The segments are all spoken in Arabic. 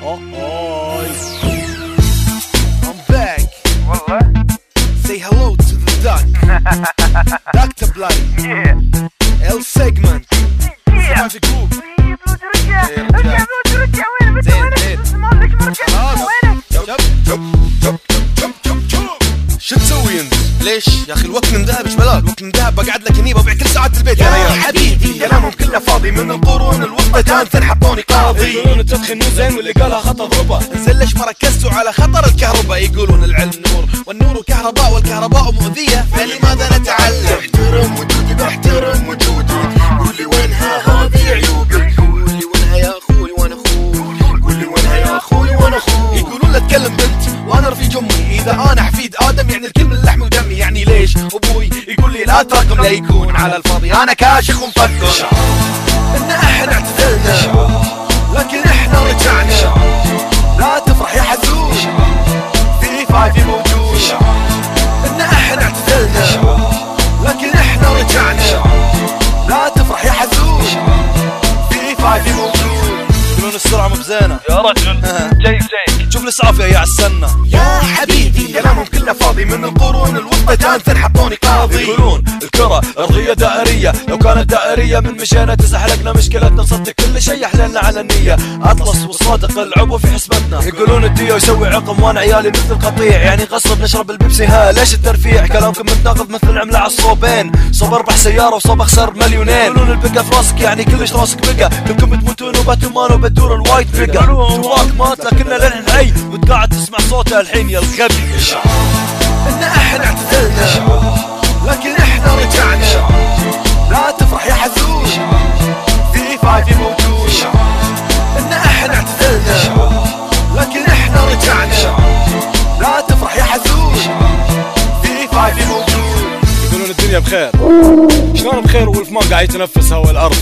Oh, oh. I'm back. What, Say hello to the duck. Dr. Bloody. Yeah. L segment. Yeah. group. Шицуинс. يا؟ ليش؟ يا أخي الوقت من ذهب إيش بلا؟ الوقت من ذهب بقعد لك هني ببيع كل ساعات البيت. يا ريال حبيبي كلامهم كله فاضي. من القرون الوسطى كان حطوني قاضي. يقولون التدخين مو زين واللي قالها خطا ضربه انزين ليش ما ركزتوا على خطر الكهرباء؟ يقولون العلم نور والنور كهرباء والكهرباء مؤذية. فلماذا نتعلم؟ احترم وجودي بحترم وجودي. قولي وينها هذه عيوبك قولي وينها يا أخوي وأنا أخوي. قولي وينها يا أخوي وأنا أخوي. يقولون لا تكلم بنت وأنا رفيق أمي. إذا أنا حفيد آدم يعني الكل ليش أبوي يقول لي لا ترقم لا يكون على الفاضي؟ أنا كاشخ ومفكر. إن إحنا اعتزلنا مو بزينه يا رجل جاي سيك شوف الاسعاف يا عالسنه يا حبيبي كلامهم كله فاضي. من القرون الوسطى كان حطوني قاضي. يقولون الكرة أرضية دائرية. لو كانت دائرية من مشينا تزحلقنا مشكلتنا نصدق كل شيء حللنا على النية. أطلس والصادق العبوا في حسبتنا. يقولون الديو يسوي عقم وأنا عيالي مثل قطيع يعني غصب نشرب البيبسي. ها ليش الترفيع؟ كلامكم متناقض مثل عملة على الصوبين. صوب اربح سيارة وصوب أخسر مليونين. يقولون البقى في راسك يعني كلش راسك بقى. كلكم تموتون وباتمان وبدور الوايت بقى جواك مات لكننا للحين حي وانت قاعد تسمع صوته الحين يا الغبي. إن إحنا اعتزلنا لكن إحنا رجعنا. لا تفرح يا حزون في فايفي موجود. إن إحنا اعتزلنا لكن إحنا رجعنا. لا تفرح يا حزون في فايفي موجود. يقولون الدنيا بخير. شلون بخير والف قاعد يتنفس هوا الأرض؟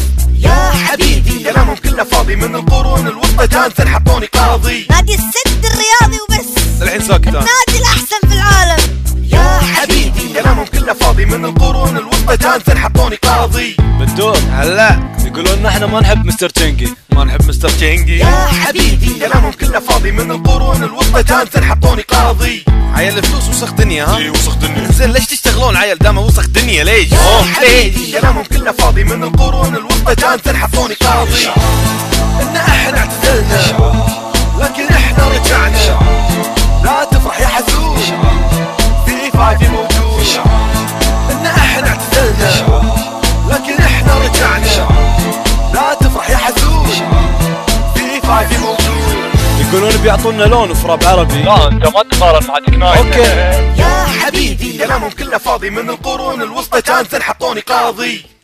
يا حبيبي كلامهم كله فاضي من القرون الوسطى كان حطوني قاضي نادي السد الرياضي وبس الحين ساكت أنا. كلامهم كله فاضي من القرون الوسطى كان حطوني قاضي. بالدور هلا يقولون إحنا ما نحب مستر تشينجي. ما نحب مستر تشينجي. يا حبيبي كلامهم كله فاضي من القرون الوسطى كان حطوني قاضي. عيل الفلوس وسخ دنيا ها؟ اي وسخ دنيا زين ليش تشتغلون؟ عيل دام وسخ دنيا ليش؟ يا حبيبي كلامهم كله فاضي من القرون الوسطى كان حطوني قاضي. إن إحنا اعتزلنا. بيعطونا لون في راب عربي. لا انت ما تقارن مع تكناي أوكي. يا حبيبي كلامهم كله فاضي. من القرون الوسطى كان حطوني قاضي.